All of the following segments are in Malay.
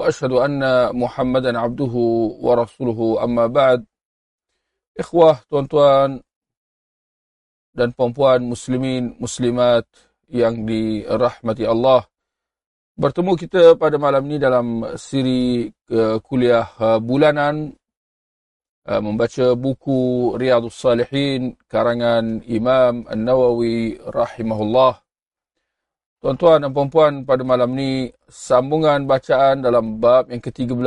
وأشهد أن محمدا عبده ورسوله أما بعد Ikhwah, tuan-tuan dan puan-puan muslimin, muslimat yang dirahmati Allah. Bertemu kita pada malam ini dalam siri uh, kuliah uh, bulanan uh, membaca buku Riyadhus Salihin karangan Imam An-Nawawi rahimahullah. Tuan-tuan dan puan-puan pada malam ini sambungan bacaan dalam bab yang ke-13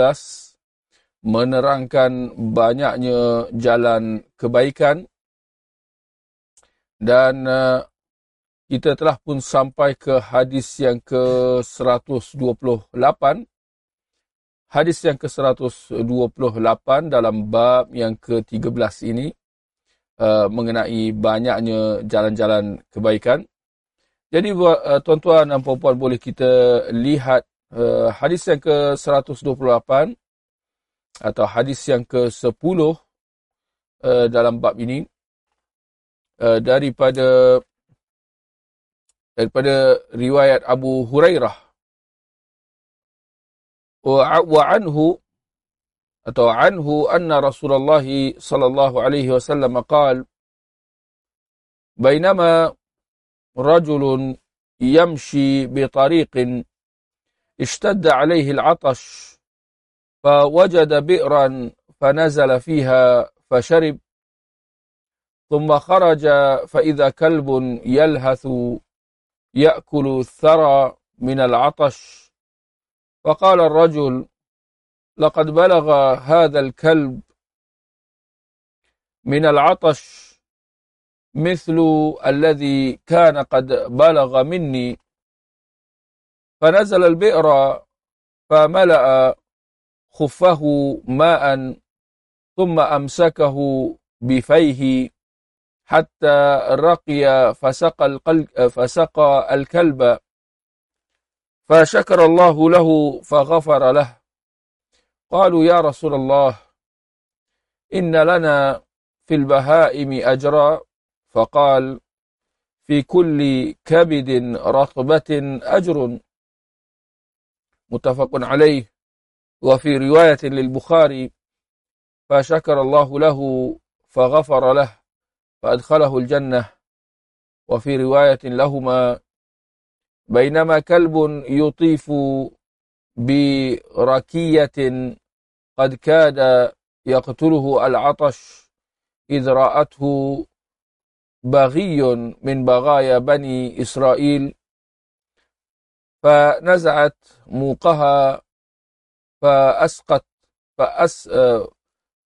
menerangkan banyaknya jalan kebaikan. Dan uh, kita telah pun sampai ke hadis yang ke-128 hadis yang ke-128 dalam bab yang ke-13 ini uh, mengenai banyaknya jalan-jalan kebaikan jadi uh, tuan-tuan dan puan-puan boleh kita lihat uh, hadis yang ke-128 atau hadis yang ke-10 uh, dalam bab ini uh, daripada daripada riwayat Abu Hurairah wa anhu atau anhu anna Rasulullah sallallahu alaihi wasallam قال بينما رجل يمشي بطريق اشتد عليه العطش فوجد بئرا فنزل فيها فشرب ثم خرج فإذا كلب يلهث يأكل الثرى من العطش. فقال الرجل لقد بلغ هذا الكلب من العطش مثل الذي كان قد بلغ مني. فنزل البئر فملأ خفه ماء ثم أمسكه بفيه حتى رقي فسقى, فسقى الكلب. فشكر الله له فغفر له. قالوا يا رسول الله إن لنا في البهائم أجرا. فقال في كل كبد رطبة أجر. متفق عليه. وفي رواية للبخاري فشكر الله له فغفر له فأدخله الجنة. وفي رواية لهما بينما كلب يطيف بركية قد كاد يقتله العطش إذ رأته بغي من بغايا بني إسرائيل فنزعت موقها فأسقت فأس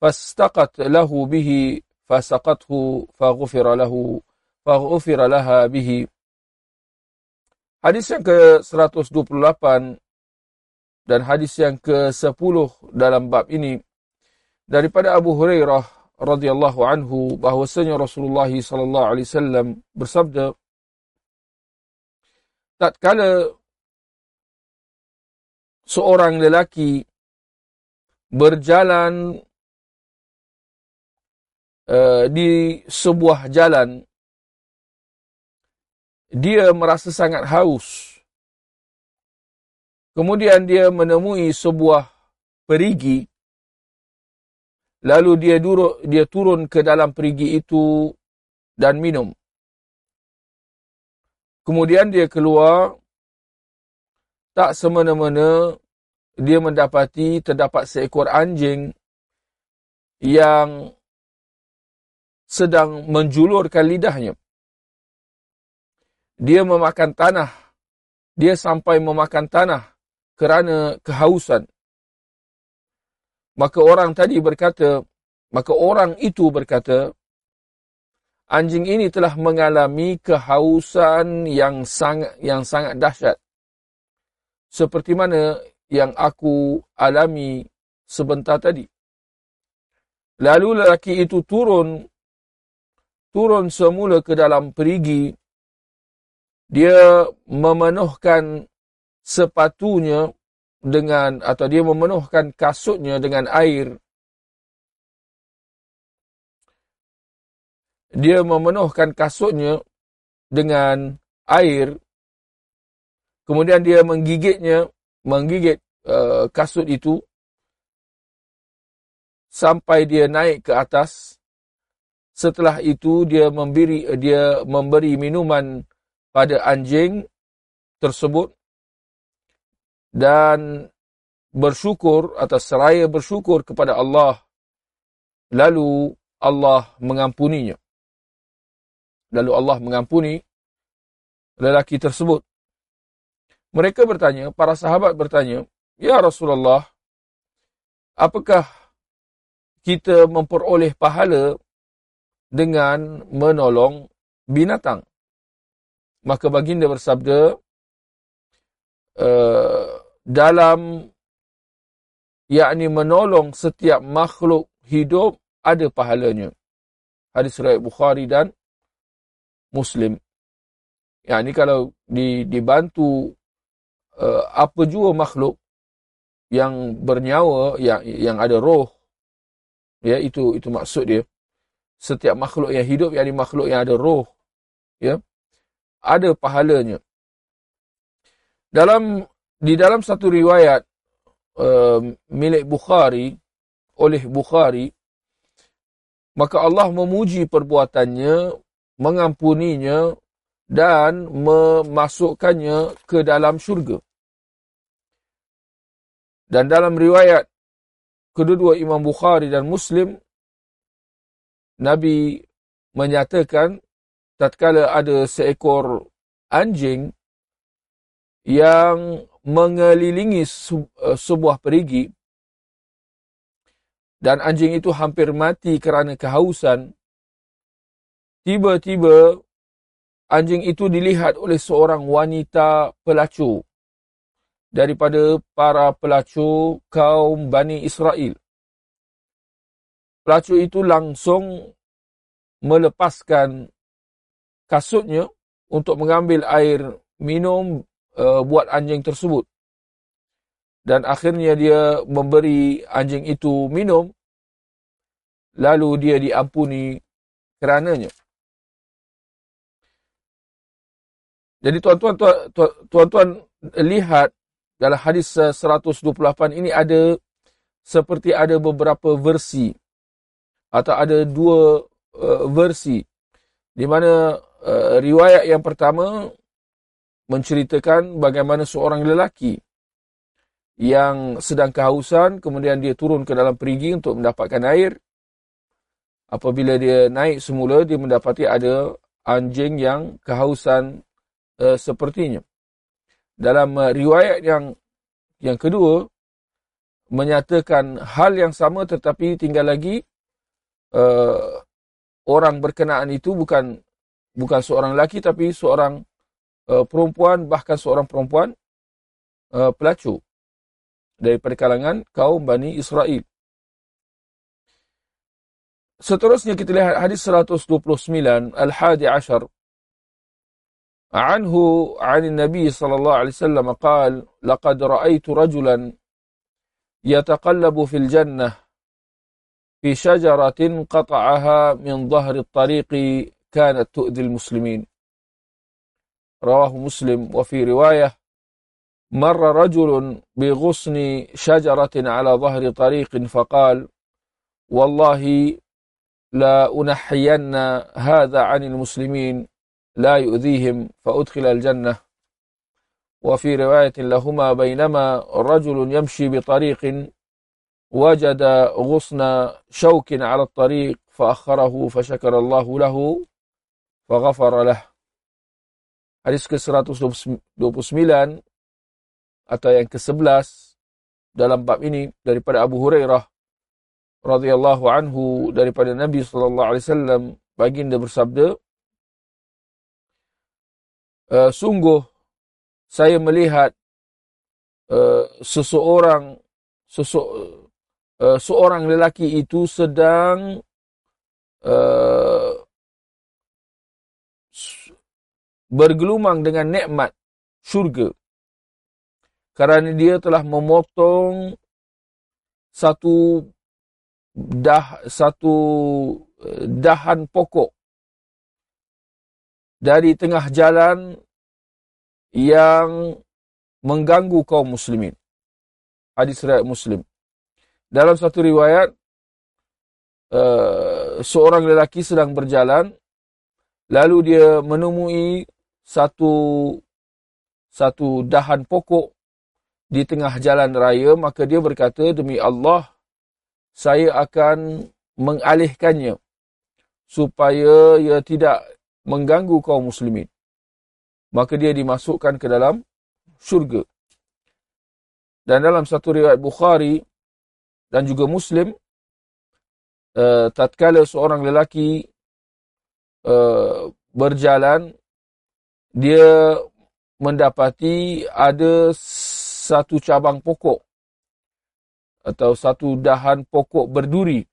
فاستقت له به فسقته فغفر له فغفر لها به Hadis yang ke-128 dan hadis yang ke-10 dalam bab ini daripada Abu Hurairah radhiyallahu anhu bahwasanya Rasulullah sallallahu alaihi wasallam bersabda tatkala seorang lelaki berjalan uh, di sebuah jalan dia merasa sangat haus. Kemudian dia menemui sebuah perigi lalu dia duduk dia turun ke dalam perigi itu dan minum kemudian dia keluar tak semena-mena dia mendapati terdapat seekor anjing yang sedang menjulurkan lidahnya. Dia memakan tanah. Dia sampai memakan tanah kerana kehausan. Maka orang tadi berkata, maka orang itu berkata, anjing ini telah mengalami kehausan yang sangat yang sangat dahsyat. Seperti mana yang aku alami sebentar tadi. Lalu lelaki itu turun turun semula ke dalam perigi. Dia memenuhkan sepatunya dengan atau dia memenuhkan kasutnya dengan air. Dia memenuhkan kasutnya dengan air. Kemudian dia menggigitnya, menggigit uh, kasut itu sampai dia naik ke atas Setelah itu dia memberi dia memberi minuman pada anjing tersebut dan bersyukur atas seraya bersyukur kepada Allah. Lalu Allah mengampuninya. Lalu Allah mengampuni lelaki tersebut. Mereka bertanya, para sahabat bertanya, Ya Rasulullah, apakah kita memperoleh pahala dengan menolong binatang. Maka baginda bersabda, uh, dalam yakni menolong setiap makhluk hidup ada pahalanya. Hadis riwayat Bukhari dan Muslim. Ya ini kalau di, dibantu uh, apa jua makhluk yang bernyawa yang yang ada roh ya itu itu maksud dia setiap makhluk yang hidup yang makhluk yang ada roh ya ada pahalanya dalam di dalam satu riwayat uh, milik Bukhari oleh Bukhari maka Allah memuji perbuatannya mengampuninya dan memasukkannya ke dalam syurga. Dan dalam riwayat kedua-dua Imam Bukhari dan Muslim Nabi menyatakan tatkala ada seekor anjing yang mengelilingi eh, sebuah perigi dan anjing itu hampir mati kerana kehausan tiba-tiba anjing itu dilihat oleh seorang wanita pelacur daripada para pelacur kaum Bani Israel. Pelacur itu langsung melepaskan kasutnya untuk mengambil air minum uh, buat anjing tersebut. Dan akhirnya dia memberi anjing itu minum, lalu dia diampuni kerananya. Jadi tuan-tuan tuan-tuan lihat dalam hadis 128 ini ada seperti ada beberapa versi atau ada dua uh, versi di mana uh, riwayat yang pertama menceritakan bagaimana seorang lelaki yang sedang kehausan kemudian dia turun ke dalam perigi untuk mendapatkan air. Apabila dia naik semula dia mendapati ada anjing yang kehausan uh, sepertinya. Dalam uh, riwayat yang yang kedua menyatakan hal yang sama tetapi tinggal lagi uh, orang berkenaan itu bukan bukan seorang lelaki tapi seorang uh, perempuan bahkan seorang perempuan uh, pelacur daripada kalangan kaum Bani Israel. Seterusnya kita lihat hadis 129 Al-Hadi Ashar عنه عن النبي صلى الله عليه وسلم قال لقد رأيت رجلا يتقلب في الجنة في شجرة قطعها من ظهر الطريق كانت تؤذي المسلمين رواه مسلم. وفي رواية مر رجل بغصن شجرة على ظهر طريق فقال والله لا أنحين هذا عن المسلمين لا يؤذيهم فأدخل الجنة. وفي رواية لهما بينما رجل يمشي بطريق وجد غصن شوك على الطريق فأخره فشكر الله له فغفر له. Hadis ke-129 atau yang ke-11 dalam bab ini daripada Abu Hurairah radhiyallahu anhu daripada Nabi sallallahu alaihi wasallam baginda bersabda uh, sungguh saya melihat uh, seseorang sesok uh, seorang lelaki itu sedang uh, bergelumang dengan nikmat syurga kerana dia telah memotong satu dah satu eh, dahan pokok dari tengah jalan yang mengganggu kaum muslimin. Hadis riwayat Muslim. Dalam satu riwayat uh, seorang lelaki sedang berjalan lalu dia menemui satu satu dahan pokok di tengah jalan raya maka dia berkata demi Allah saya akan mengalihkannya supaya ia tidak mengganggu kaum muslimin. Maka dia dimasukkan ke dalam syurga. Dan dalam satu riwayat Bukhari dan juga Muslim uh, tatkala seorang lelaki uh, berjalan dia mendapati ada satu cabang pokok atau satu dahan pokok berduri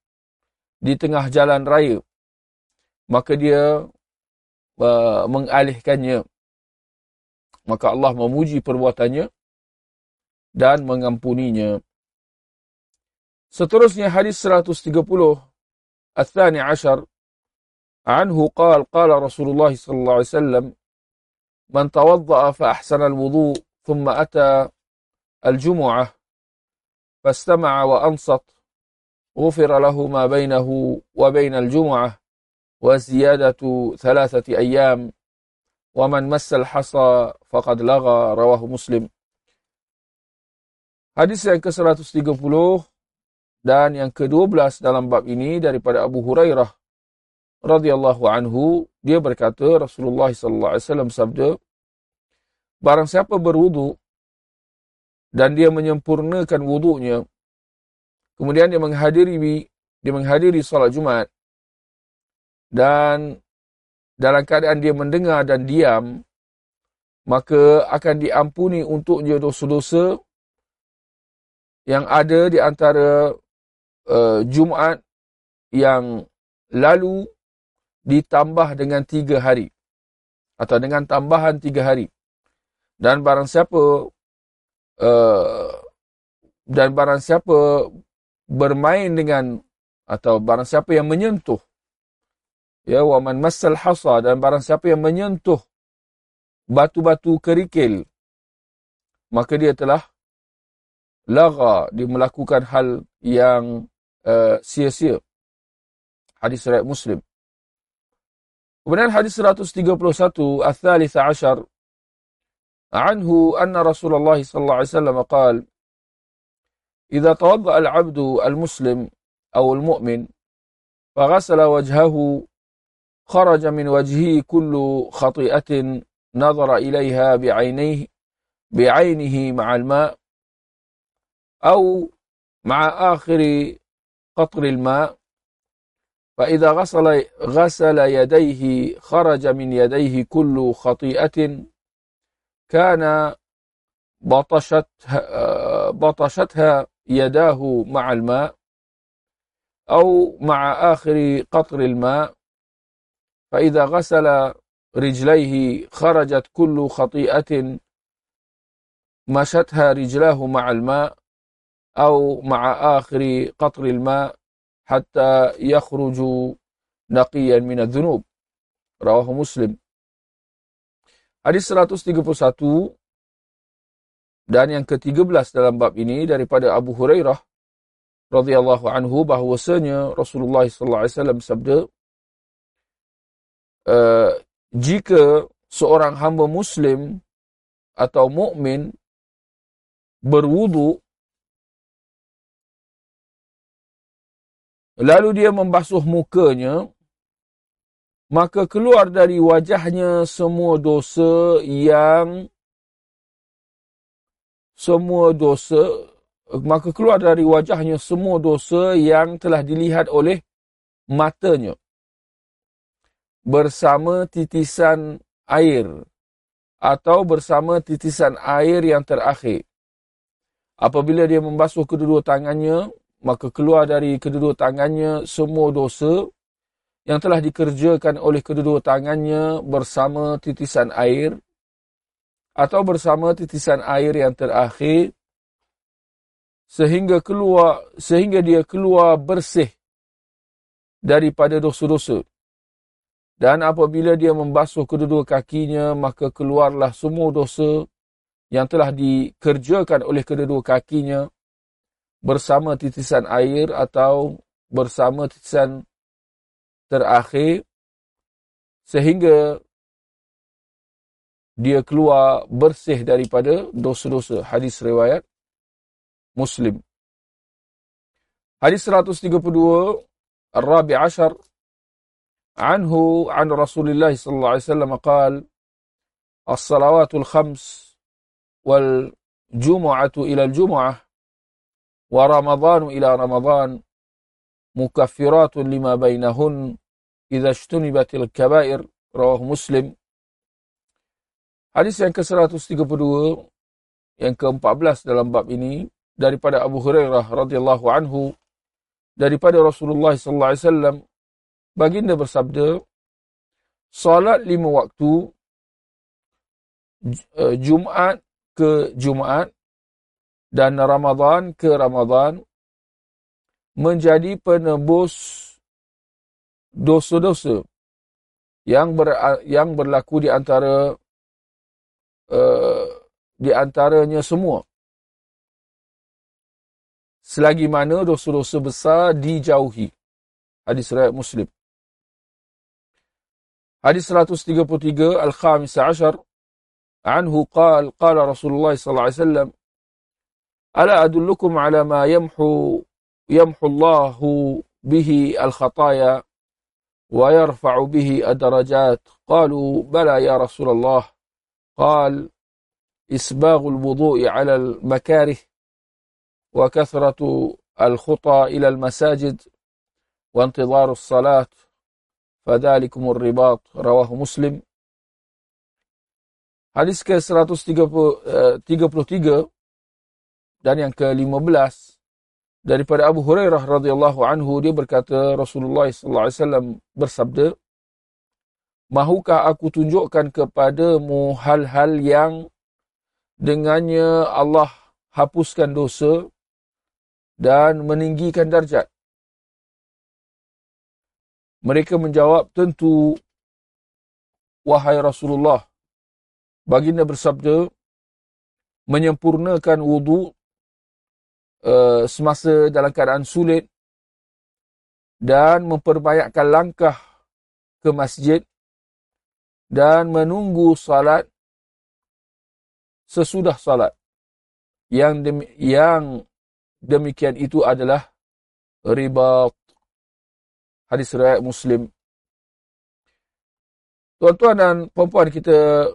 di tengah jalan raya. Maka dia uh, mengalihkannya. Maka Allah memuji perbuatannya dan mengampuninya. Seterusnya hadis 130 Al-Thani Ashar Anhu قال qala Rasulullah sallallahu alaihi wasallam من توضأ فأحسن الوضوء ثم أتى الجمعة فاستمع وأنصت غفر له ما بينه وبين الجمعة وزيادة ثلاثة أيام ومن مس الحصى فقد لغى رواه مسلم. Hadis yang ke-130 dan yang ke-12 dalam bab ini daripada Abu Hurairah. Radhiyallahu anhu dia berkata Rasulullah sallallahu alaihi wasallam sabda Barang siapa berwudu dan dia menyempurnakan wuduknya kemudian dia menghadiri dia menghadiri solat Jumat dan dalam keadaan dia mendengar dan diam maka akan diampuni untuknya dosa-dosa yang ada di antara uh, Jumaat yang lalu ditambah dengan tiga hari atau dengan tambahan tiga hari. Dan barang siapa uh, dan barang siapa bermain dengan atau barang siapa yang menyentuh ya wa man massal hasa dan barang siapa yang menyentuh batu-batu kerikil maka dia telah laga dia melakukan hal yang uh, sia-sia. Hadis riwayat muslim kemudian hadis 131 ats-tsalits ashar عنه أن رسول الله صلى الله عليه وسلم قال إذا توضأ العبد المسلم أو المؤمن فغسل وجهه خرج من وجهه كل خطيئة نظر إليها بعينيه بعينه مع الماء أو مع آخر قطر الماء فإذا غسل غسل يديه خرج من يديه كل خطيئة كان بطشتها, بطشتها يداه مع الماء أو مع آخر قطر الماء. فإذا غسل رجليه خرجت كل خطيئة مشتها رجلاه مع الماء أو مع آخر قطر الماء. hatta yakhruju naqiyan min adh-dhunub. Rawahu muslim. Hadis 131 dan yang ke-13 dalam bab ini daripada Abu Hurairah radhiyallahu anhu bahwasanya Rasulullah sallallahu alaihi wasallam sabda uh, eh, jika seorang hamba muslim atau mukmin berwuduk lalu dia membasuh mukanya. Maka keluar dari wajahnya semua dosa yang semua dosa maka keluar dari wajahnya semua dosa yang telah dilihat oleh matanya. Bersama titisan air atau bersama titisan air yang terakhir. Apabila dia membasuh kedua-dua tangannya maka keluar dari kedua tangannya semua dosa yang telah dikerjakan oleh kedua tangannya bersama titisan air atau bersama titisan air yang terakhir sehingga keluar sehingga dia keluar bersih daripada dosa-dosa. Dan apabila dia membasuh kedua kakinya, maka keluarlah semua dosa yang telah dikerjakan oleh kedua kakinya bersama titisan air atau bersama titisan terakhir sehingga dia keluar bersih daripada dosa-dosa. Hadis riwayat Muslim. Hadis 132 الرابع عشر عنه عن رسول الله صلى الله عليه وسلم قال الصلوات الخمس والجمعة إلى الجمعة wa ramadhanu ila ramadhan mukaffiratun lima bainahun idza ijtunibatil kaba'ir rawah muslim. Hadis yang ke-132 yang ke-14 dalam bab ini daripada Abu Hurairah radhiyallahu anhu daripada Rasulullah sallallahu alaihi wasallam baginda bersabda solat lima waktu eh, Jumaat ke Jumaat dan Ramadan ke Ramadan menjadi penebus dosa-dosa yang ber, yang berlaku di antara uh, di antaranya semua. Selagi mana dosa-dosa besar dijauhi. Hadis riwayat muslim. Hadis 133 al-khamis 10 anhu qala qala rasulullah sallallahu alaihi wasallam ألا أدلكم على ما يمحو يمحو الله به الخطايا ويرفع به الدرجات؟ قالوا بلى يا رسول الله. قال إسباغ الوضوء على المكاره وكثرة الخطى إلى المساجد وانتظار الصلاة فذلكم الرباط رواه مسلم. Hadis ke-133 dan yang ke-15 daripada Abu Hurairah radhiyallahu anhu dia berkata Rasulullah sallallahu alaihi wasallam bersabda Mahukah aku tunjukkan kepadamu hal-hal yang dengannya Allah hapuskan dosa dan meninggikan darjat? Mereka menjawab, tentu, wahai Rasulullah. Baginda bersabda, menyempurnakan wudu uh, semasa dalam keadaan sulit dan memperbanyakkan langkah ke masjid dan menunggu salat sesudah salat. Yang, demi, yang demikian itu adalah ribat. Hadis riwayat Muslim. Tuan-tuan dan puan-puan kita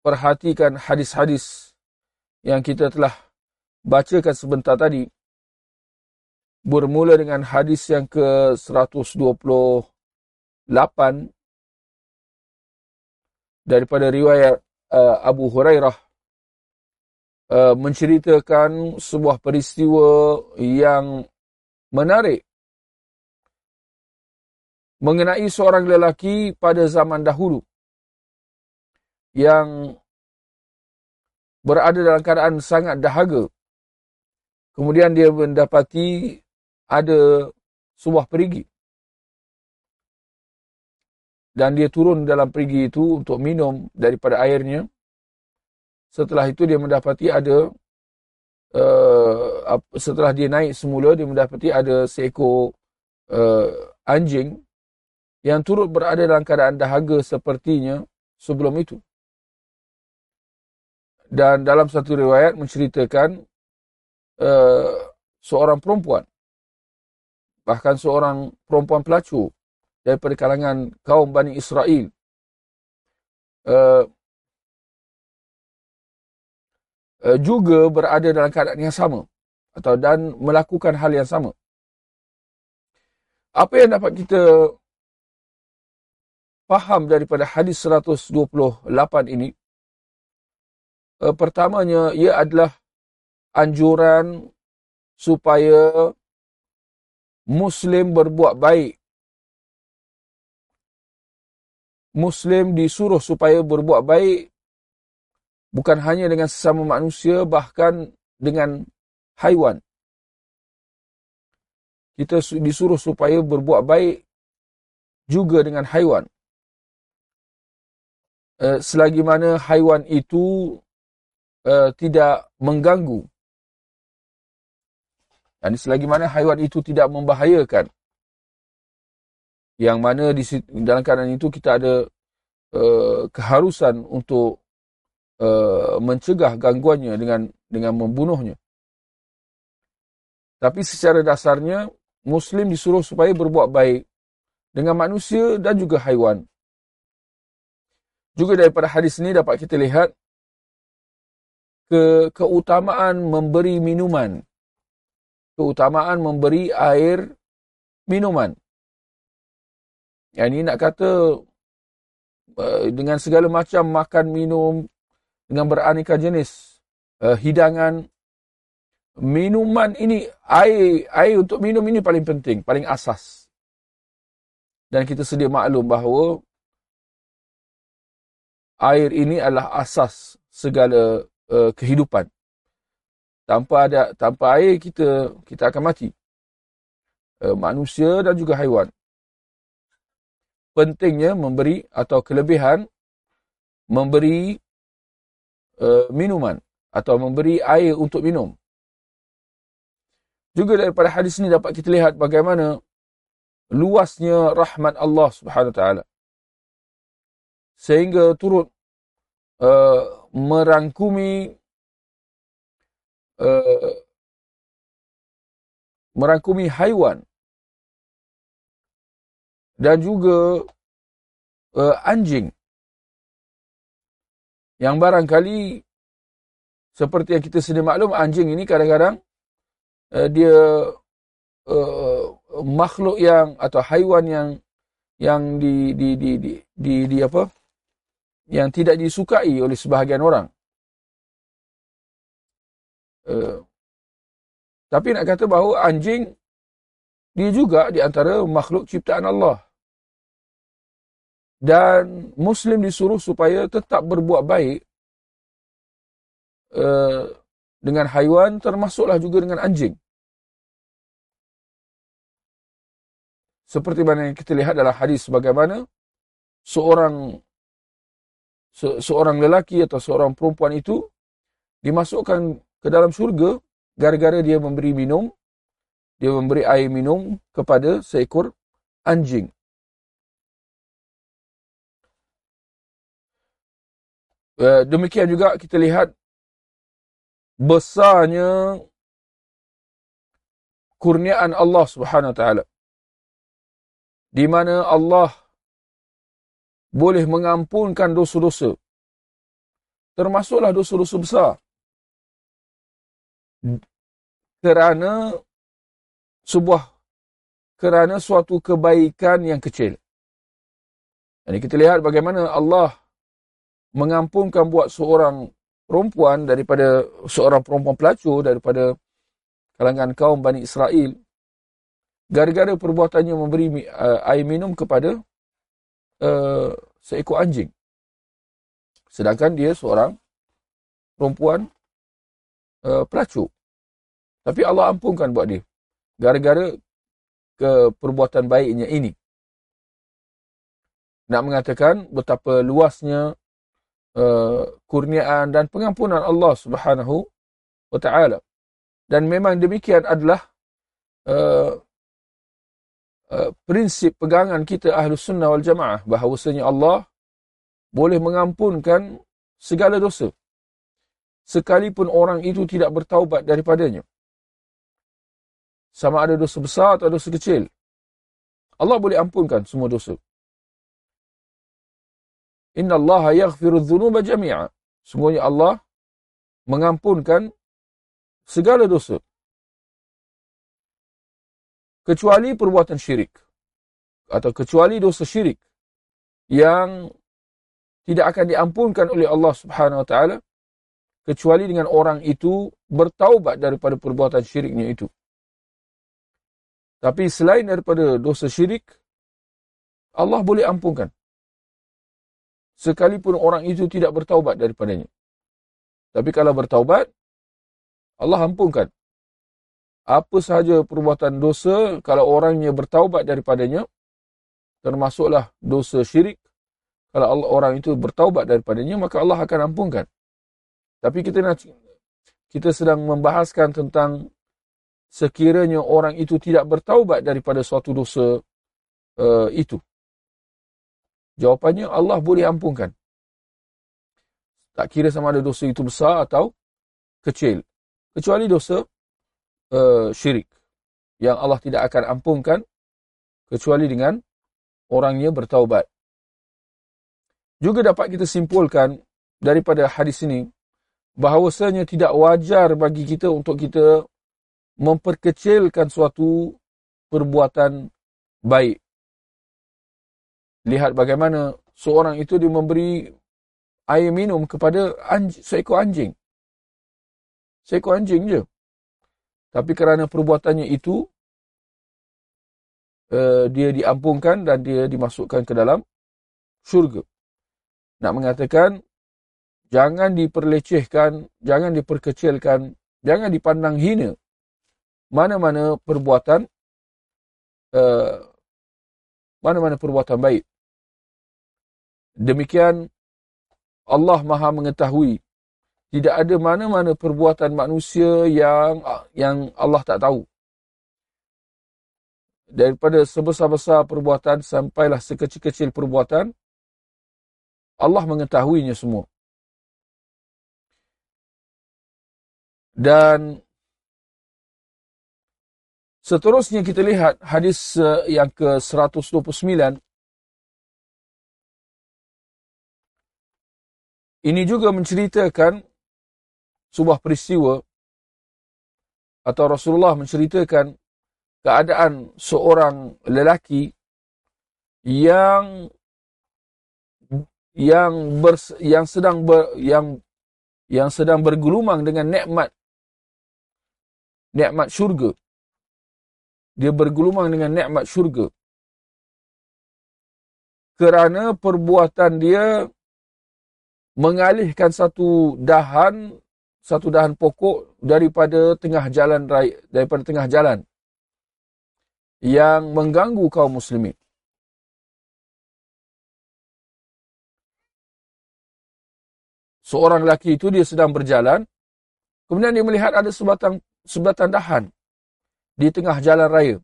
perhatikan hadis-hadis yang kita telah bacakan sebentar tadi. Bermula dengan hadis yang ke-128 daripada riwayat uh, Abu Hurairah uh, menceritakan sebuah peristiwa yang menarik mengenai seorang lelaki pada zaman dahulu yang berada dalam keadaan sangat dahaga. Kemudian dia mendapati ada sebuah perigi. dan dia turun dalam perigi itu untuk minum daripada airnya. Setelah itu dia mendapati ada uh, setelah dia naik semula dia mendapati ada seekor uh, anjing yang turut berada dalam keadaan dahaga sepertinya sebelum itu. Dan dalam satu riwayat menceritakan uh, seorang perempuan bahkan seorang perempuan pelacur daripada kalangan kaum Bani Israel. Uh, uh, juga berada dalam keadaan yang sama atau dan melakukan hal yang sama. Apa yang dapat kita faham daripada hadis 128 ini? Uh, pertamanya ia adalah anjuran supaya Muslim berbuat baik. Muslim disuruh supaya berbuat baik bukan hanya dengan sesama manusia, bahkan dengan haiwan. Kita disuruh supaya berbuat baik juga dengan haiwan. Eh, selagi mana haiwan itu uh, tidak mengganggu. Dan selagi mana haiwan itu tidak membahayakan. Yang mana di dalam keadaan itu kita ada uh, keharusan untuk uh, mencegah gangguannya dengan dengan membunuhnya. Tapi secara dasarnya, Muslim disuruh supaya berbuat baik dengan manusia dan juga haiwan. Juga daripada hadis ini dapat kita lihat ke keutamaan memberi minuman. Keutamaan memberi air minuman. Yang ini nak kata eh, dengan segala macam makan minum dengan beraneka jenis eh, hidangan minuman ini air air untuk minum ini paling penting, paling asas. Dan kita sedia maklum bahawa air ini adalah asas segala uh, kehidupan. Tanpa ada tanpa air kita kita akan mati. Uh, manusia dan juga haiwan. Pentingnya memberi atau kelebihan memberi uh, minuman atau memberi air untuk minum. Juga daripada hadis ini dapat kita lihat bagaimana luasnya rahmat Allah Subhanahu taala sehingga turut uh, merangkumi uh, merangkumi haiwan. Dan juga uh, anjing. Yang barangkali seperti yang kita sedia maklum anjing ini kadang-kadang uh, dia uh, makhluk yang atau haiwan yang yang di di di di di, di apa? Yang tidak disukai oleh sebahagian orang. Uh, tapi nak kata bahawa anjing dia juga di antara makhluk ciptaan Allah. Dan Muslim disuruh supaya tetap berbuat baik uh, dengan haiwan termasuklah juga dengan anjing. Seperti mana yang kita lihat dalam hadis bagaimana seorang se, seorang lelaki atau seorang perempuan itu dimasukkan ke dalam syurga gara-gara dia memberi minum, dia memberi air minum kepada seekor anjing. Eh, demikian juga kita lihat besarnya kurniaan Allah Subhanahu Taala, di mana Allah boleh mengampunkan dosa-dosa. Termasuklah dosa-dosa besar. Kerana sebuah kerana suatu kebaikan yang kecil. Jadi kita lihat bagaimana Allah mengampunkan buat seorang perempuan daripada seorang perempuan pelacur daripada kalangan kaum Bani Israel gara-gara perbuatannya memberi uh, air minum kepada uh, seekor anjing. Sedangkan dia seorang perempuan uh, pelacur. Tapi Allah ampunkan buat dia. Gara-gara ke perbuatan baiknya ini. Nak mengatakan betapa luasnya uh, kurniaan dan pengampunan Allah subhanahu wa ta'ala. Dan memang demikian adalah uh, Uh, prinsip pegangan kita ahlu sunnah wal jamaah bahawasanya Allah boleh mengampunkan segala dosa sekalipun orang itu tidak bertaubat daripadanya. Sama ada dosa besar atau dosa kecil. Allah boleh ampunkan semua dosa. Inna Allah yaghfiru dhunuba jami'a. Semuanya Allah mengampunkan segala dosa. Kecuali perbuatan syirik. Atau kecuali dosa syirik yang tidak akan diampunkan oleh Allah Subhanahu wa taala kecuali dengan orang itu bertaubat daripada perbuatan syiriknya itu. Tapi selain daripada dosa syirik, Allah boleh ampunkan. Sekalipun orang itu tidak bertaubat daripadanya. Tapi kalau bertaubat, Allah ampunkan. Apa sahaja perbuatan dosa, kalau orangnya bertaubat daripadanya, termasuklah dosa syirik, kalau Allah, orang itu bertaubat daripadanya, maka Allah akan ampunkan. Tapi kita nak kita sedang membahaskan tentang sekiranya orang itu tidak bertaubat daripada suatu dosa uh, itu. Jawapannya Allah boleh ampunkan. Tak kira sama ada dosa itu besar atau kecil. Kecuali dosa uh, syirik. Yang Allah tidak akan ampunkan kecuali dengan orangnya bertaubat. Juga dapat kita simpulkan daripada hadis ini bahawasanya tidak wajar bagi kita untuk kita memperkecilkan suatu perbuatan baik. Lihat bagaimana seorang itu dia memberi air minum kepada anj seekor anjing. Seekor anjing je. Tapi kerana perbuatannya itu, uh, dia diampunkan dan dia dimasukkan ke dalam syurga. Nak mengatakan, jangan diperlecehkan, jangan diperkecilkan, jangan dipandang hina mana-mana perbuatan uh, mana-mana perbuatan baik. Demikian Allah Maha mengetahui tidak ada mana-mana perbuatan manusia yang yang Allah tak tahu. Daripada sebesar-besar perbuatan sampailah sekecil-kecil perbuatan Allah mengetahuinya semua. Dan Seterusnya kita lihat hadis yang ke-129. Ini juga menceritakan sebuah peristiwa atau Rasulullah menceritakan keadaan seorang lelaki yang yang ber, yang sedang ber, yang yang sedang bergelumang dengan nikmat nikmat syurga dia bergelumang dengan nikmat syurga. Kerana perbuatan dia mengalihkan satu dahan, satu dahan pokok daripada tengah jalan raya, daripada tengah jalan yang mengganggu kaum muslimin. Seorang lelaki itu dia sedang berjalan, kemudian dia melihat ada sebatang sebatang dahan di tengah jalan raya.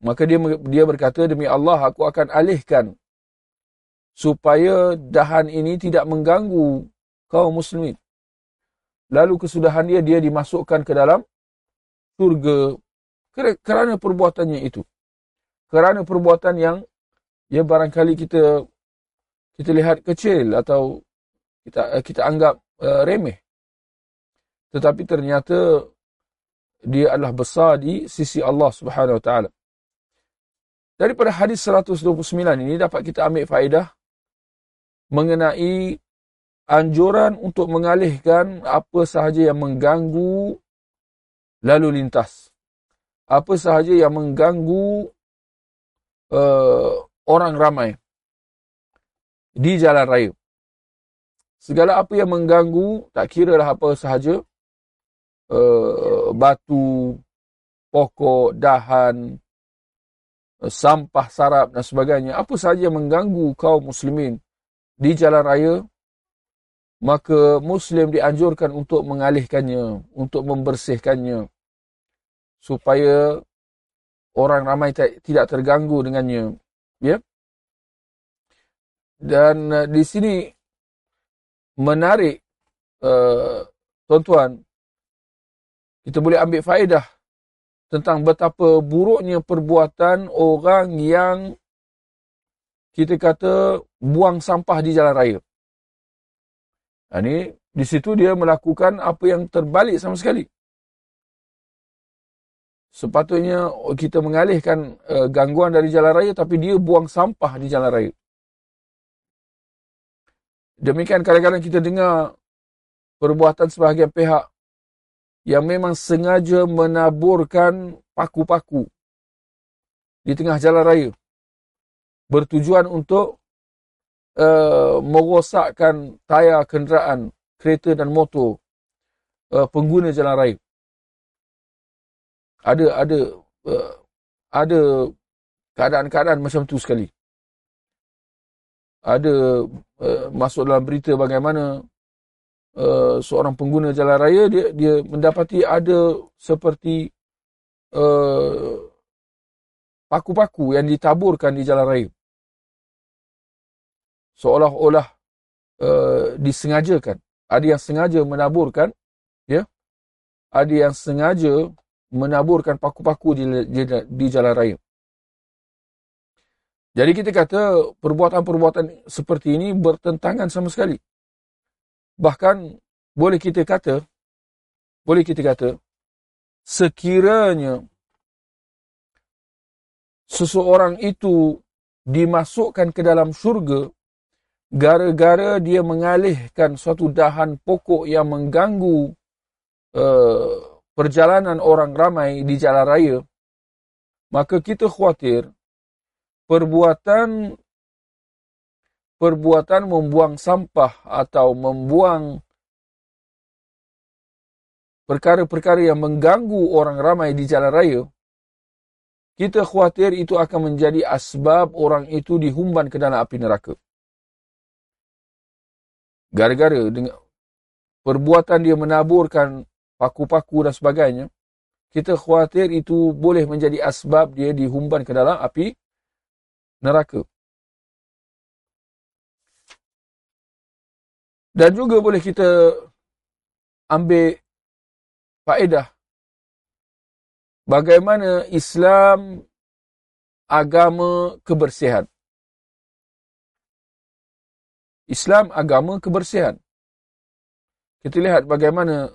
Maka dia dia berkata, demi Allah aku akan alihkan supaya dahan ini tidak mengganggu kaum muslimin. Lalu kesudahan dia, dia dimasukkan ke dalam surga kerana perbuatannya itu. Kerana perbuatan yang ya barangkali kita kita lihat kecil atau kita kita anggap uh, remeh. Tetapi ternyata dia adalah besar di sisi Allah Subhanahu Wa Taala. Daripada hadis 129 ini dapat kita ambil faedah mengenai anjuran untuk mengalihkan apa sahaja yang mengganggu lalu lintas. Apa sahaja yang mengganggu uh, orang ramai di jalan raya. Segala apa yang mengganggu, tak kira lah apa sahaja, uh, batu, pokok, dahan, uh, sampah sarap dan sebagainya. Apa sahaja mengganggu kaum muslimin di jalan raya, maka muslim dianjurkan untuk mengalihkannya, untuk membersihkannya. Supaya orang ramai tidak terganggu dengannya. Ya? Dan uh, di sini menarik uh, tuan-tuan kita boleh ambil faedah tentang betapa buruknya perbuatan orang yang kita kata buang sampah di jalan raya. Ini ha, di situ dia melakukan apa yang terbalik sama sekali. Sepatutnya kita mengalihkan uh, gangguan dari jalan raya tapi dia buang sampah di jalan raya. Demikian kadang-kadang kita dengar perbuatan sebahagian pihak yang memang sengaja menaburkan paku-paku di tengah jalan raya bertujuan untuk uh, merosakkan tayar kenderaan kereta dan motor uh, pengguna jalan raya. Ada ada uh, ada keadaan-keadaan macam tu sekali. Ada uh, masuk dalam berita bagaimana uh, seorang pengguna jalan raya dia dia mendapati ada seperti uh, paku-paku yang ditaburkan di jalan raya. Seolah-olah uh, disengajakan. Ada yang sengaja menaburkan, ya. Ada yang sengaja menaburkan paku-paku di, di, di jalan raya. Jadi kita kata perbuatan-perbuatan seperti ini bertentangan sama sekali. Bahkan boleh kita kata, boleh kita kata, sekiranya seseorang itu dimasukkan ke dalam syurga gara-gara dia mengalihkan suatu dahan pokok yang mengganggu uh, perjalanan orang ramai di jalan raya, maka kita khawatir perbuatan perbuatan membuang sampah atau membuang perkara-perkara yang mengganggu orang ramai di jalan raya, kita khawatir itu akan menjadi asbab orang itu dihumban ke dalam api neraka. Gara-gara dengan perbuatan dia menaburkan paku-paku dan sebagainya, kita khawatir itu boleh menjadi asbab dia dihumban ke dalam api neraka. Dan juga boleh kita ambil faedah bagaimana Islam agama kebersihan. Islam agama kebersihan. Kita lihat bagaimana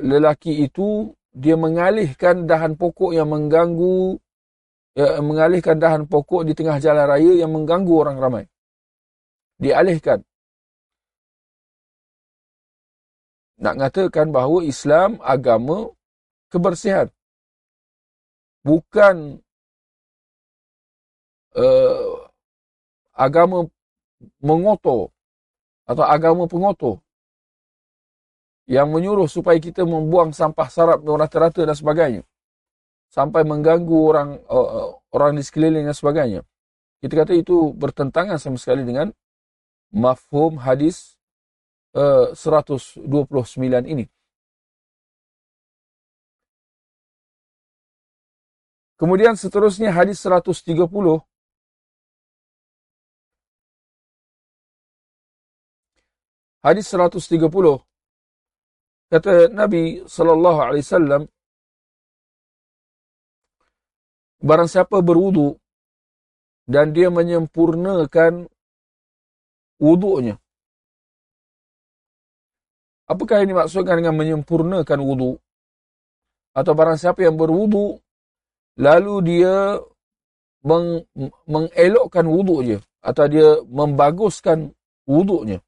lelaki itu dia mengalihkan dahan pokok yang mengganggu ya, mengalihkan dahan pokok di tengah jalan raya yang mengganggu orang ramai. Dialihkan. Nak mengatakan bahawa Islam agama kebersihan. Bukan uh, agama mengotor atau agama pengotor yang menyuruh supaya kita membuang sampah sarap merata-rata dan sebagainya sampai mengganggu orang uh, orang di sekeliling dan sebagainya. Kita kata itu bertentangan sama sekali dengan mafhum hadis uh, 129 ini. Kemudian seterusnya hadis 130 Hadis 130 kata Nabi sallallahu alaihi wasallam barang siapa berwudu dan dia menyempurnakan wudunya. Apakah ini maksudkan dengan menyempurnakan wudu? Atau barang siapa yang berwudu lalu dia meng mengelokkan wudunya atau dia membaguskan wudunya.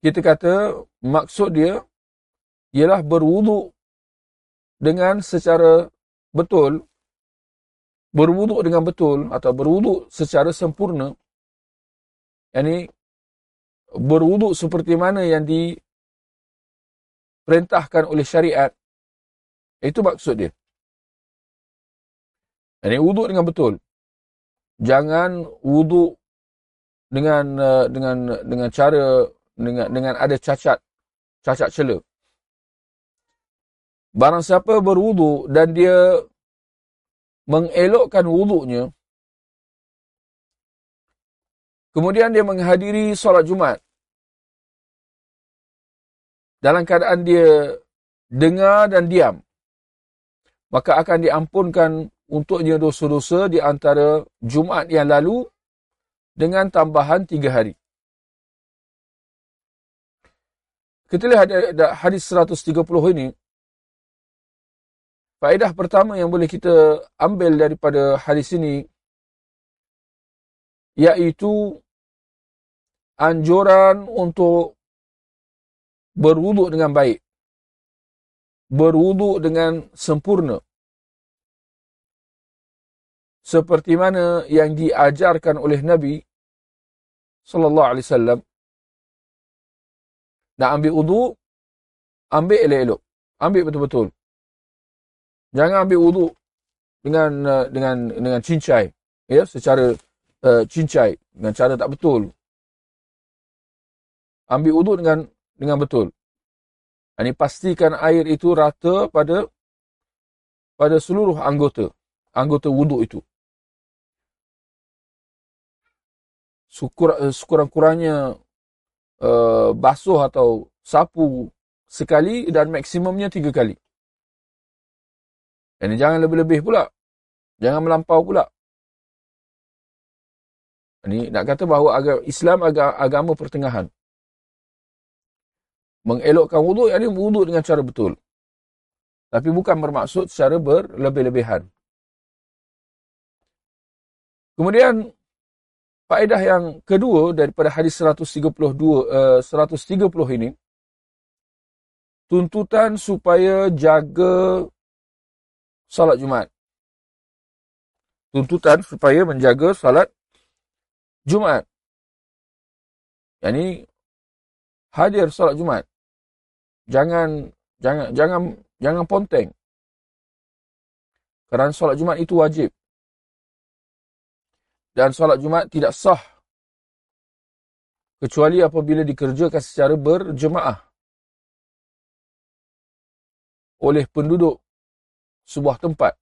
Kita kata maksud dia ialah berwudu dengan secara betul, berwuduk dengan betul atau berwuduk secara sempurna, ini berwuduk seperti mana yang diperintahkan oleh syariat, itu maksud dia. Ini wuduk dengan betul. Jangan wuduk dengan uh, dengan dengan cara dengan dengan ada cacat cacat celah. Barang siapa berwudu dan dia mengelokkan wuduknya, kemudian dia menghadiri solat Jumat, dalam keadaan dia dengar dan diam, maka akan diampunkan untuknya dosa-dosa di antara Jumat yang lalu dengan tambahan tiga hari. Kita lihat hadis 130 ini, Faedah pertama yang boleh kita ambil daripada hadis ini iaitu anjuran untuk berwuduk dengan baik berwuduk dengan sempurna. Seperti mana yang diajarkan oleh Nabi sallallahu alaihi wasallam. Nak ambil wuduk ambil elok-elok. Ambil betul-betul. Jangan ambil wuduk dengan uh, dengan dengan cincai. Ya secara uh, cincai. Dengan cara tak betul. Ambil wuduk dengan dengan betul ini pastikan air itu rata pada pada seluruh anggota anggota wuduk itu Sukur, uh, sekurang-kurangnya uh, basuh atau sapu sekali dan maksimumnya tiga kali. Ini jangan lebih-lebih pula. Jangan melampau pula. Ini nak kata bahawa agama Islam agama pertengahan. Mengelokkan wuduk, ini wuduk dengan cara betul. Tapi bukan bermaksud secara berlebih-lebihan. Kemudian faedah yang kedua daripada hadis 132 uh, 130 ini tuntutan supaya jaga salat Jumaat. Tuntutan supaya menjaga salat Jumaat. Yang ini hadir salat Jumaat. Jangan jangan jangan jangan ponteng. Kerana salat Jumaat itu wajib dan solat Jumaat tidak sah kecuali apabila dikerjakan secara berjemaah oleh penduduk sebuah tempat.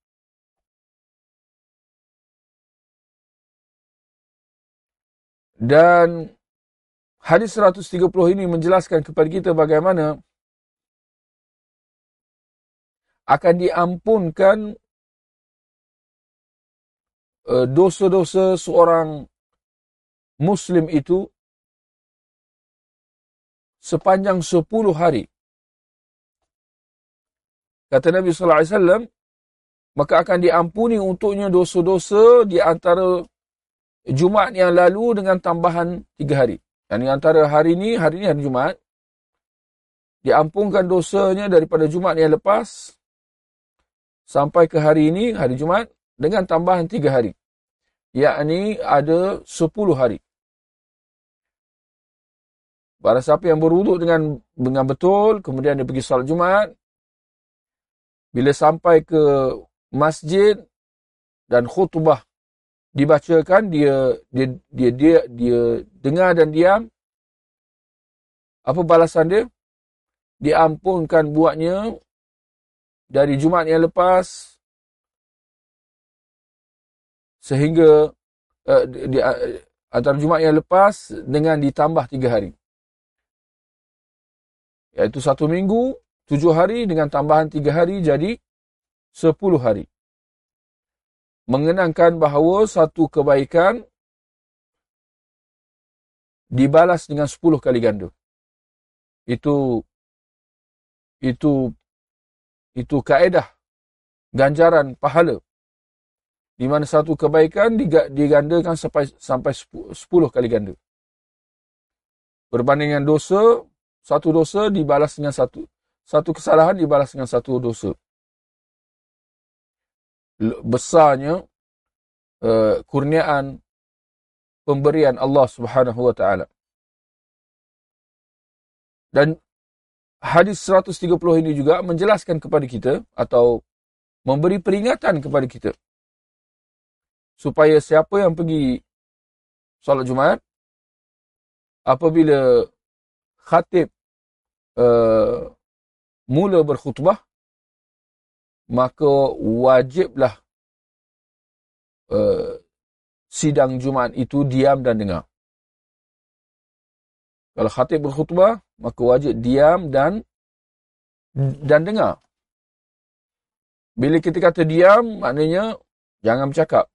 Dan hadis 130 ini menjelaskan kepada kita bagaimana akan diampunkan Eh, dosa-dosa seorang Muslim itu sepanjang sepuluh hari. Kata Nabi Sallallahu Alaihi Wasallam, maka akan diampuni untuknya dosa-dosa di antara Jumaat yang lalu dengan tambahan tiga hari. Yang antara hari ini, hari ini hari Jumaat, diampunkan dosanya daripada Jumaat yang lepas sampai ke hari ini, hari Jumaat, dengan tambahan tiga hari. Yakni ada sepuluh hari. Para siapa yang berwuduk dengan dengan betul, kemudian dia pergi salat Jumaat, bila sampai ke masjid dan khutbah dibacakan, dia dia dia dia, dia dengar dan diam. Apa balasan dia? Diampunkan buatnya dari Jumaat yang lepas sehingga uh, di, uh, antara Jumaat yang lepas dengan ditambah tiga hari. Iaitu satu minggu, tujuh hari dengan tambahan tiga hari jadi sepuluh hari. Mengenangkan bahawa satu kebaikan dibalas dengan sepuluh kali ganda. Itu itu itu kaedah ganjaran pahala di mana satu kebaikan digandakan sampai sampai 10 kali ganda. Berbanding dengan dosa, satu dosa dibalas dengan satu satu kesalahan dibalas dengan satu dosa. Besarnya uh, kurniaan pemberian Allah Subhanahu wa taala. Dan hadis 130 ini juga menjelaskan kepada kita atau memberi peringatan kepada kita supaya siapa yang pergi solat Jumaat apabila khatib uh, mula berkhutbah maka wajiblah uh, sidang Jumaat itu diam dan dengar. Kalau khatib berkhutbah maka wajib diam dan dan dengar. Bila kita kata diam maknanya jangan bercakap.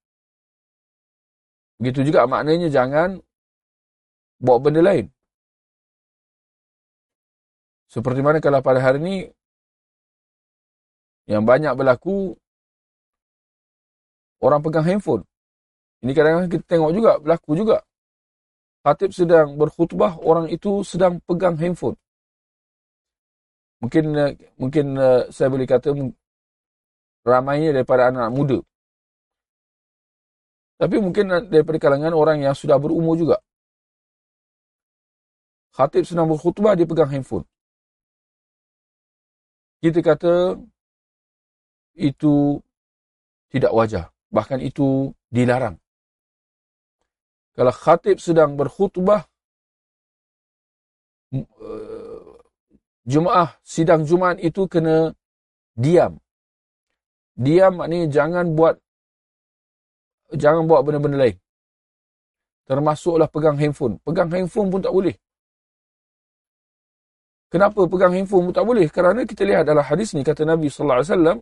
Begitu juga maknanya jangan bawa benda lain. Seperti mana kalau pada hari ini yang banyak berlaku orang pegang handphone. Ini kadang-kadang kita tengok juga, berlaku juga. Khatib sedang berkhutbah, orang itu sedang pegang handphone. Mungkin mungkin saya boleh kata ramainya daripada anak, muda. Tapi mungkin daripada kalangan orang yang sudah berumur juga. Khatib sedang berkhutbah, dia pegang handphone. Kita kata itu tidak wajar. Bahkan itu dilarang. Kalau khatib sedang berkhutbah, Jumaah, sidang Jumaat itu kena diam. Diam maknanya jangan buat jangan buat benda-benda lain. Termasuklah pegang handphone. Pegang handphone pun tak boleh. Kenapa pegang handphone pun tak boleh? Kerana kita lihat dalam hadis ni kata Nabi sallallahu alaihi wasallam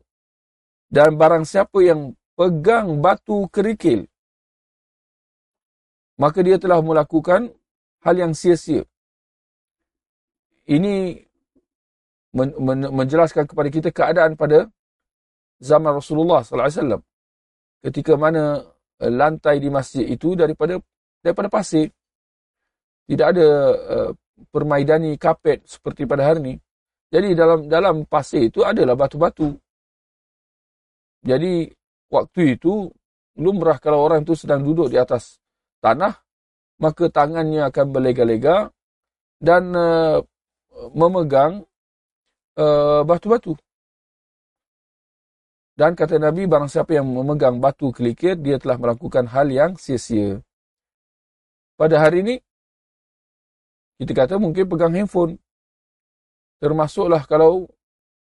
dan barang siapa yang pegang batu kerikil maka dia telah melakukan hal yang sia-sia. Ini men, men, menjelaskan kepada kita keadaan pada zaman Rasulullah sallallahu alaihi wasallam. Ketika mana eh, lantai di masjid itu daripada daripada pasir. Tidak ada uh, permaidani kapet seperti pada hari ini. Jadi dalam dalam pasir itu adalah batu-batu. Jadi waktu itu lumrah kalau orang itu sedang duduk di atas tanah maka tangannya akan berlega-lega dan uh, memegang Uh, batu-batu. Dan kata Nabi, barang siapa yang memegang batu kelikir, dia telah melakukan hal yang sia-sia. Pada hari ini, kita kata mungkin pegang handphone. Termasuklah kalau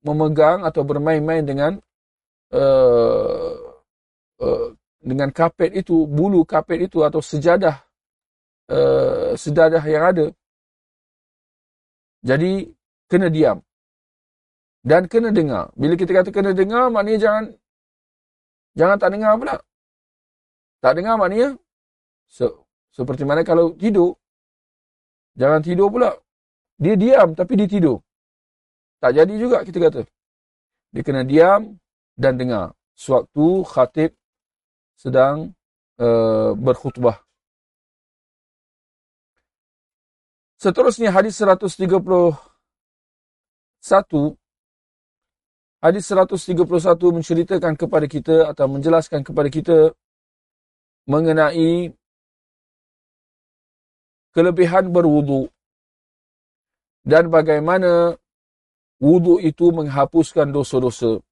memegang atau bermain-main dengan uh, uh, dengan kapet itu, bulu kapet itu atau sejadah uh, sejadah yang ada. Jadi, kena diam dan kena dengar. Bila kita kata kena dengar, maknanya jangan jangan tak dengar pula. Tak dengar maknanya se, seperti mana kalau tidur. Jangan tidur pula. Dia diam tapi dia tidur. Tak jadi juga kita kata. Dia kena diam dan dengar. Sewaktu khatib sedang uh, berkhutbah. Seterusnya hadis 131 Hadis 131 menceritakan kepada kita atau menjelaskan kepada kita mengenai kelebihan berwudu dan bagaimana wudu itu menghapuskan dosa-dosa.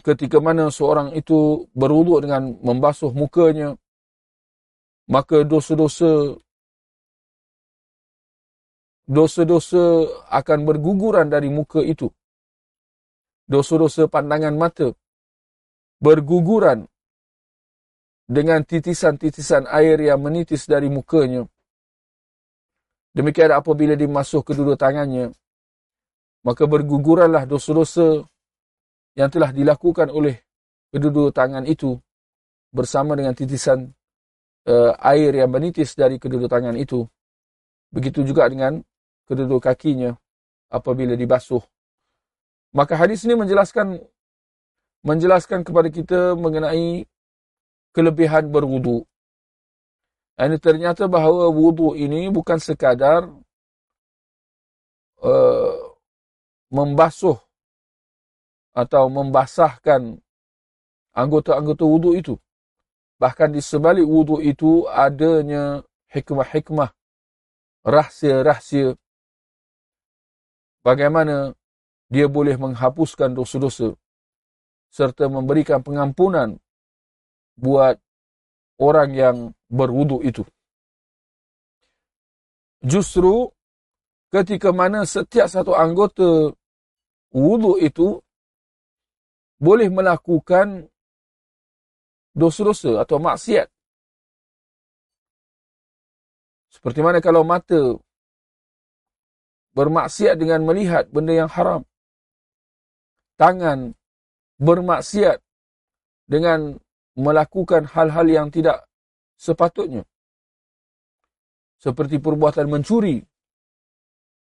Ketika mana seorang itu berwudu dengan membasuh mukanya, maka dosa-dosa dosa-dosa akan berguguran dari muka itu dosa-dosa pandangan mata berguguran dengan titisan-titisan air yang menitis dari mukanya. Demikian apabila dimasuk kedua tangannya, maka berguguranlah dosa-dosa yang telah dilakukan oleh kedua tangan itu bersama dengan titisan uh, air yang menitis dari kedua tangan itu. Begitu juga dengan kedua kakinya apabila dibasuh Maka hadis ini menjelaskan menjelaskan kepada kita mengenai kelebihan berwudu. Ini ternyata bahawa wudu ini bukan sekadar uh, membasuh atau membasahkan anggota-anggota wudu itu. Bahkan di sebalik wudu itu adanya hikmah-hikmah, rahsia-rahsia bagaimana dia boleh menghapuskan dosa-dosa serta memberikan pengampunan buat orang yang berwuduk itu. Justru ketika mana setiap satu anggota wuduk itu boleh melakukan dosa-dosa atau maksiat. Seperti mana kalau mata bermaksiat dengan melihat benda yang haram tangan bermaksiat dengan melakukan hal-hal yang tidak sepatutnya. Seperti perbuatan mencuri.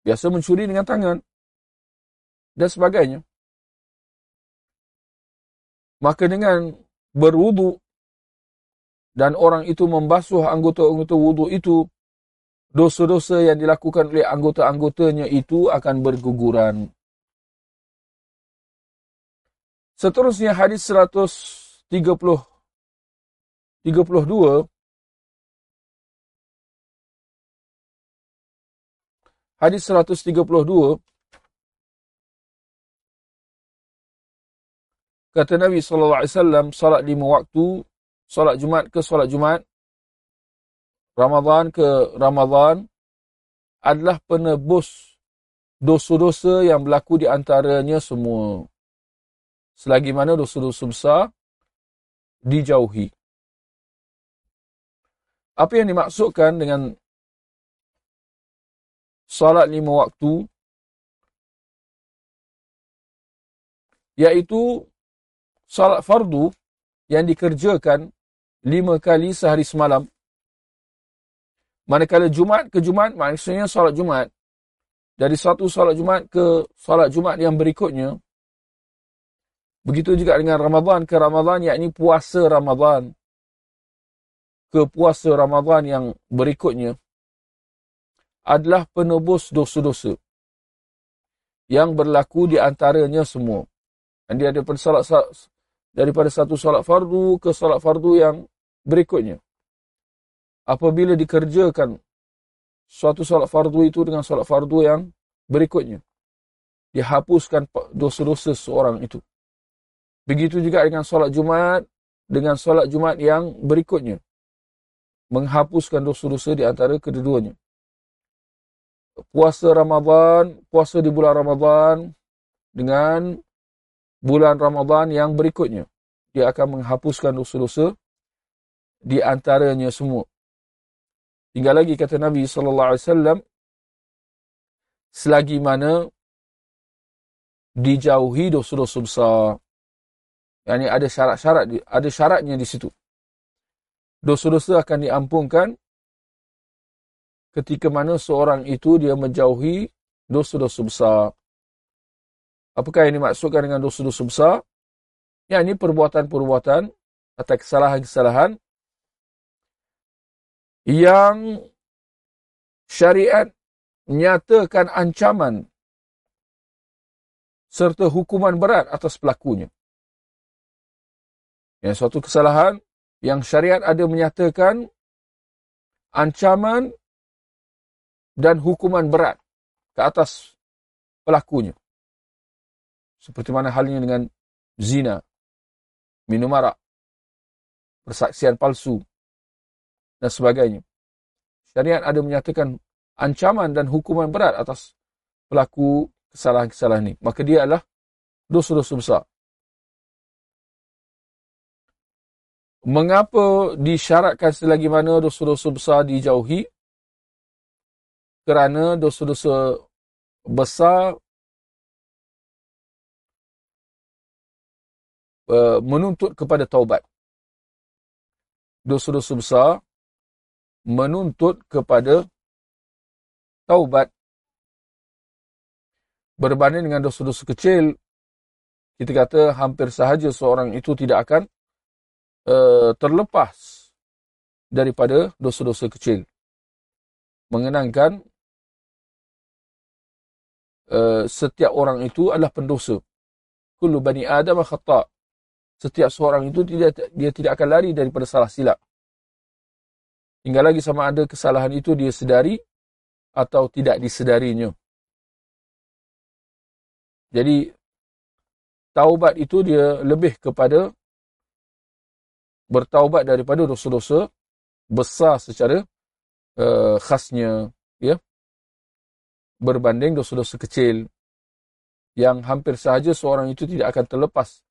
Biasa mencuri dengan tangan. Dan sebagainya. Maka dengan berwudu dan orang itu membasuh anggota-anggota wudu itu dosa-dosa yang dilakukan oleh anggota-anggotanya itu akan berguguran. Seterusnya hadis 130 32 Hadis 132 kata Nabi wasallam salat lima waktu salat Jumat ke salat Jumat Ramadan ke Ramadan adalah penebus dosa-dosa yang berlaku di antaranya semua. Selagi mana dosa-dosa besar dijauhi. Apa yang dimaksudkan dengan salat lima waktu iaitu salat fardu yang dikerjakan lima kali sehari semalam Manakala Jumat ke Jumat, maksudnya solat Jumat. Dari satu solat Jumat ke solat Jumat yang berikutnya. Begitu juga dengan Ramadhan ke Ramadhan, yakni puasa Ramadhan. Ke puasa Ramadhan yang berikutnya. Adalah penebus dosa-dosa. Yang berlaku di antaranya semua. Dan dia daripada, salat, daripada satu solat fardu ke solat fardu yang berikutnya apabila dikerjakan suatu solat fardu itu dengan solat fardu yang berikutnya. Dihapuskan dosa-dosa seorang itu. Begitu juga dengan solat Jumat, dengan solat Jumat yang berikutnya. Menghapuskan dosa-dosa di antara kedua-duanya. Puasa Ramadan, puasa di bulan Ramadan dengan bulan Ramadan yang berikutnya. Dia akan menghapuskan dosa-dosa di antaranya semua. Tinggal lagi kata Nabi wasallam selagi mana dijauhi dosa-dosa besar. Yani ada syarat-syarat ada syaratnya di situ. Dosa-dosa akan diampunkan ketika mana seorang itu dia menjauhi dosa-dosa besar. Apakah yang dimaksudkan dengan dosa-dosa besar? Ya, ini perbuatan-perbuatan atau kesalahan-kesalahan yang syariat menyatakan ancaman serta hukuman berat atas pelakunya. Yang suatu kesalahan yang syariat ada menyatakan ancaman dan hukuman berat ke atas pelakunya. Seperti mana halnya dengan zina, minum arak, persaksian palsu, dan sebagainya. Syariat ada menyatakan ancaman dan hukuman berat atas pelaku kesalahan-kesalahan ini. Maka dia adalah dosa-dosa besar. Mengapa disyaratkan selagi mana dosa-dosa besar dijauhi? Kerana dosa-dosa besar uh, menuntut kepada taubat. Dosa-dosa besar menuntut kepada taubat. Berbanding dengan dosa-dosa kecil kita kata hampir sahaja seorang itu tidak akan uh, terlepas daripada dosa-dosa kecil. Mengenangkan uh, setiap orang itu adalah pendosa. Kullu bani adam khata setiap seorang itu tidak dia tidak akan lari daripada salah silap Tinggal lagi sama ada kesalahan itu dia sedari atau tidak disedarinya. Jadi, taubat itu dia lebih kepada bertaubat daripada dosa-dosa besar secara uh, khasnya. ya Berbanding dosa-dosa kecil yang hampir sahaja seorang itu tidak akan terlepas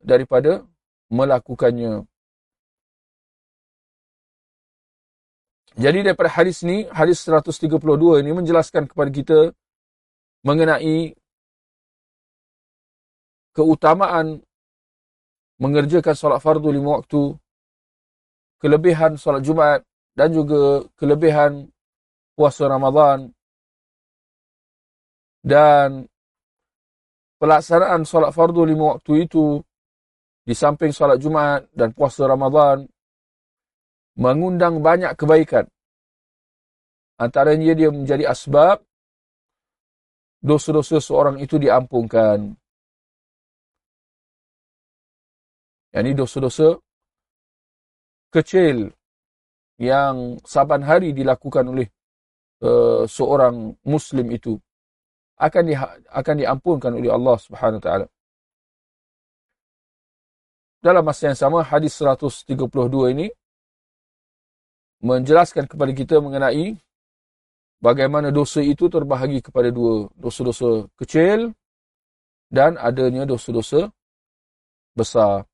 daripada melakukannya. Jadi daripada hadis ni, hadis 132 ini menjelaskan kepada kita mengenai keutamaan mengerjakan solat fardu lima waktu, kelebihan solat Jumat dan juga kelebihan puasa Ramadan dan pelaksanaan solat fardu lima waktu itu di samping solat Jumat dan puasa Ramadan mengundang banyak kebaikan. Antaranya dia menjadi asbab dosa-dosa seorang itu diampunkan. Yang ini dosa-dosa kecil yang saban hari dilakukan oleh uh, seorang muslim itu akan di, akan diampunkan oleh Allah Subhanahu wa taala. Dalam masa yang sama hadis 132 ini menjelaskan kepada kita mengenai bagaimana dosa itu terbahagi kepada dua dosa-dosa kecil dan adanya dosa-dosa besar.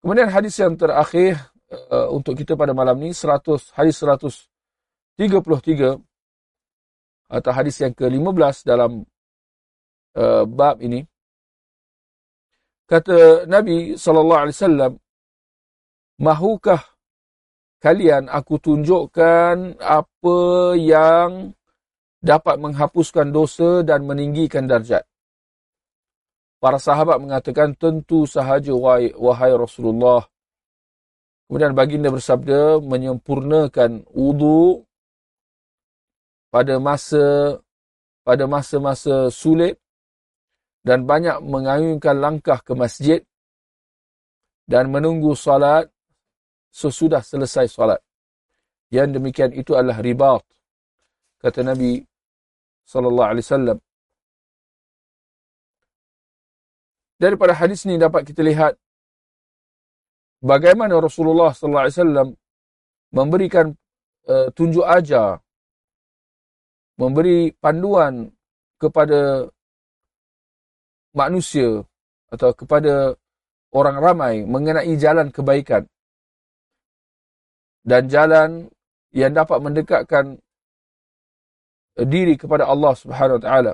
Kemudian hadis yang terakhir uh, untuk kita pada malam ni 100 hadis 133 atau hadis yang ke-15 dalam uh, bab ini kata Nabi sallallahu alaihi wasallam mahukah kalian aku tunjukkan apa yang dapat menghapuskan dosa dan meninggikan darjat Para sahabat mengatakan tentu sahaja wahai, Rasulullah. Kemudian baginda bersabda menyempurnakan wudu pada masa pada masa-masa sulit dan banyak mengayunkan langkah ke masjid dan menunggu salat sesudah selesai salat. Yang demikian itu adalah ribat. Kata Nabi sallallahu alaihi wasallam daripada hadis ini dapat kita lihat bagaimana Rasulullah sallallahu alaihi wasallam memberikan uh, tunjuk ajar memberi panduan kepada manusia atau kepada orang ramai mengenai jalan kebaikan dan jalan yang dapat mendekatkan diri kepada Allah Subhanahu wa taala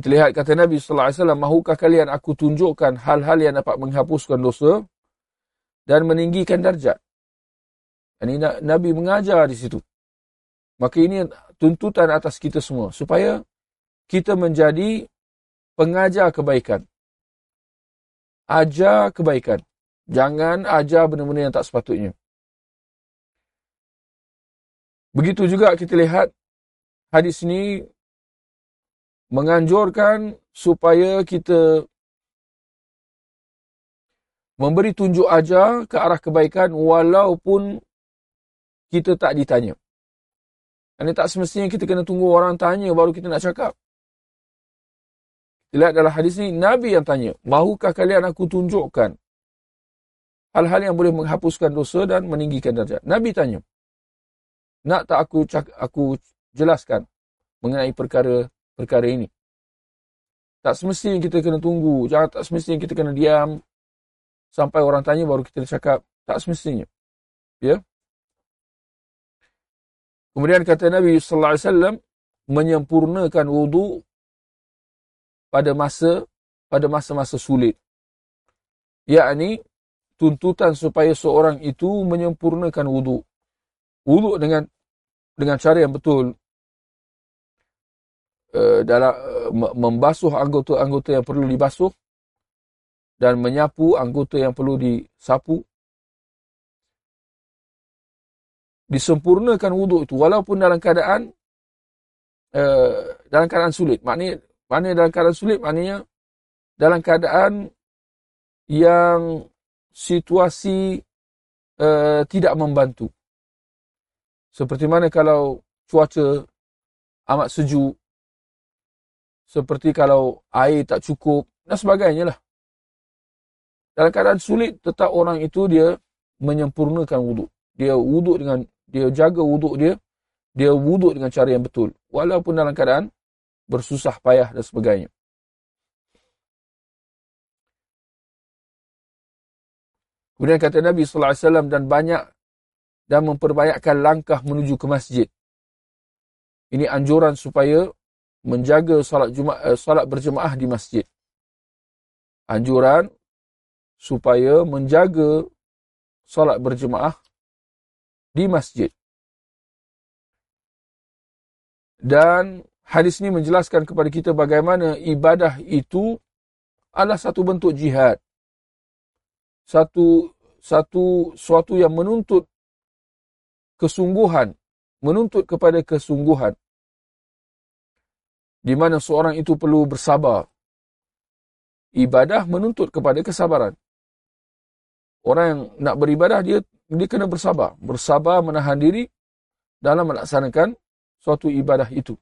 kita lihat kata Nabi sallallahu alaihi wasallam, "Mahukah kalian aku tunjukkan hal-hal yang dapat menghapuskan dosa dan meninggikan darjat?" Ini Nabi mengajar di situ. Maka ini tuntutan atas kita semua supaya kita menjadi pengajar kebaikan. Ajar kebaikan. Jangan ajar benda-benda yang tak sepatutnya. Begitu juga kita lihat hadis ini menganjurkan supaya kita memberi tunjuk ajar ke arah kebaikan walaupun kita tak ditanya. Ini tak semestinya kita kena tunggu orang tanya baru kita nak cakap. Lihat dalam hadis ini, Nabi yang tanya, mahukah kalian aku tunjukkan hal-hal yang boleh menghapuskan dosa dan meninggikan darjat? Nabi tanya, nak tak aku aku jelaskan mengenai perkara perkara ini. Tak semestinya kita kena tunggu. Jangan tak semestinya kita kena diam sampai orang tanya baru kita cakap. Tak semestinya. Ya. Kemudian kata Nabi sallallahu alaihi wasallam menyempurnakan wudu pada masa pada masa-masa sulit. Yakni tuntutan supaya seorang itu menyempurnakan wudu. Wudu dengan dengan cara yang betul uh, dalam uh, membasuh anggota-anggota yang perlu dibasuh dan menyapu anggota yang perlu disapu disempurnakan wuduk itu walaupun dalam keadaan uh, dalam keadaan sulit maknanya maknanya dalam keadaan sulit maknanya dalam keadaan yang situasi uh, tidak membantu seperti mana kalau cuaca amat sejuk seperti kalau air tak cukup dan sebagainya lah. Dalam keadaan sulit, tetap orang itu dia menyempurnakan wuduk. Dia wuduk dengan, dia jaga wuduk dia, dia wuduk dengan cara yang betul. Walaupun dalam keadaan bersusah payah dan sebagainya. Kemudian kata Nabi SAW dan banyak dan memperbanyakkan langkah menuju ke masjid. Ini anjuran supaya menjaga salat Jumaat eh, berjemaah di masjid. Anjuran supaya menjaga salat berjemaah di masjid. Dan hadis ini menjelaskan kepada kita bagaimana ibadah itu adalah satu bentuk jihad. Satu satu suatu yang menuntut kesungguhan menuntut kepada kesungguhan di mana seorang itu perlu bersabar. Ibadah menuntut kepada kesabaran. Orang yang nak beribadah dia dia kena bersabar, bersabar menahan diri dalam melaksanakan suatu ibadah itu.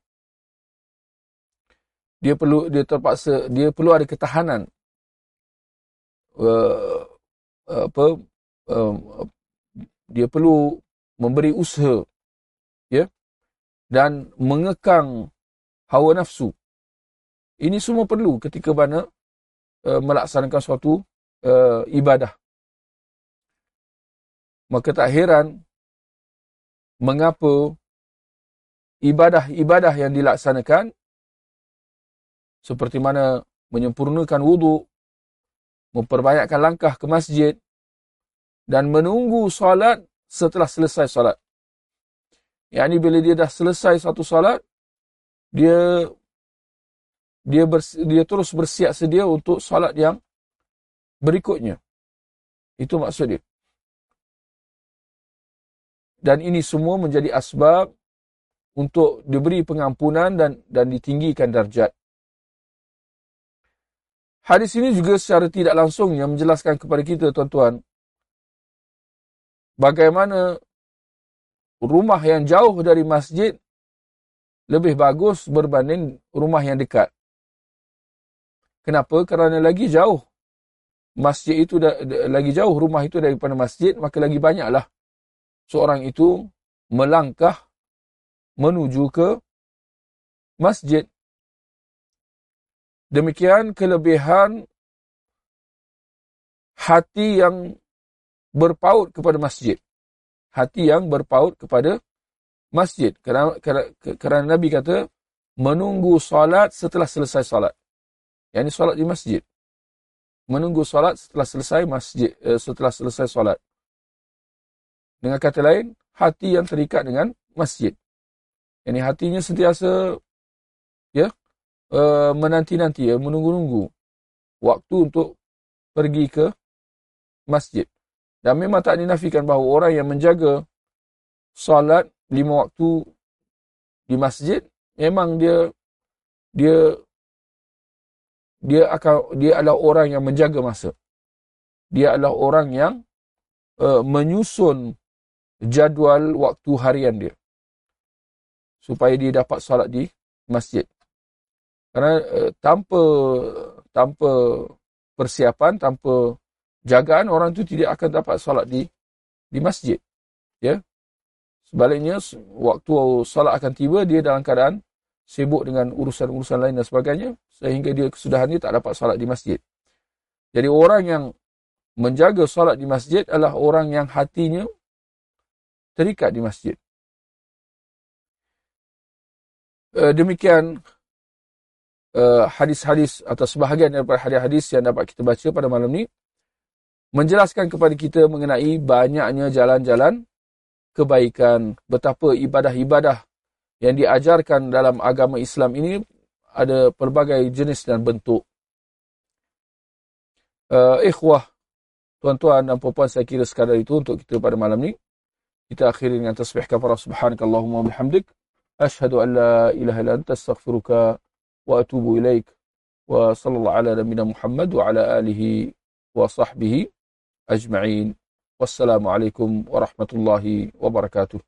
Dia perlu dia terpaksa dia perlu ada ketahanan uh, apa uh, dia perlu memberi usaha ya dan mengekang hawa nafsu. Ini semua perlu ketika mana uh, melaksanakan suatu uh, ibadah. Maka tak heran mengapa ibadah-ibadah yang dilaksanakan seperti mana menyempurnakan wudhu, memperbanyakkan langkah ke masjid dan menunggu solat setelah selesai solat. Yang ini bila dia dah selesai satu solat, dia dia bers, dia terus bersiap sedia untuk solat yang berikutnya. Itu maksud dia. Dan ini semua menjadi asbab untuk diberi pengampunan dan dan ditinggikan darjat. Hadis ini juga secara tidak langsung yang menjelaskan kepada kita tuan-tuan bagaimana rumah yang jauh dari masjid lebih bagus berbanding rumah yang dekat. Kenapa? Kerana lagi jauh. Masjid itu lagi jauh rumah itu daripada masjid, maka lagi banyaklah seorang itu melangkah menuju ke masjid. Demikian kelebihan hati yang berpaut kepada masjid. Hati yang berpaut kepada masjid. Kerana, kerana, kerana Nabi kata, menunggu salat setelah selesai salat. Yang ini salat di masjid. Menunggu salat setelah selesai masjid, eh, setelah selesai salat. Dengan kata lain, hati yang terikat dengan masjid. Ini hatinya sentiasa uh, menanti-nanti, ya, menunggu-nunggu waktu untuk pergi ke masjid. Dan memang tak dinafikan bahawa orang yang menjaga salat lima waktu di masjid memang dia dia dia akan dia adalah orang yang menjaga masa dia adalah orang yang uh, menyusun jadual waktu harian dia supaya dia dapat solat di masjid kerana uh, tanpa tanpa persiapan tanpa jagaan orang tu tidak akan dapat solat di di masjid ya Sebaliknya, waktu salat akan tiba, dia dalam keadaan sibuk dengan urusan-urusan lain dan sebagainya, sehingga dia kesudahan dia tak dapat salat di masjid. Jadi orang yang menjaga salat di masjid adalah orang yang hatinya terikat di masjid. Eh, demikian eh, hadis-hadis atau sebahagian daripada hadis-hadis yang dapat kita baca pada malam ini menjelaskan kepada kita mengenai banyaknya jalan-jalan kebaikan, betapa ibadah-ibadah yang diajarkan dalam agama Islam ini ada pelbagai jenis dan bentuk. Uh, ikhwah, tuan-tuan dan puan-puan saya kira sekadar itu untuk kita pada malam ini. Kita akhiri dengan tasbih kafara subhanakallahumma bihamdik. Ashhadu an la ilaha anta astaghfiruka وأتوب إليك. وصلى الله على نبينا محمد وعلى آله وصحبه أجمعين. والسلام عليكم ورحمة الله وبركاته.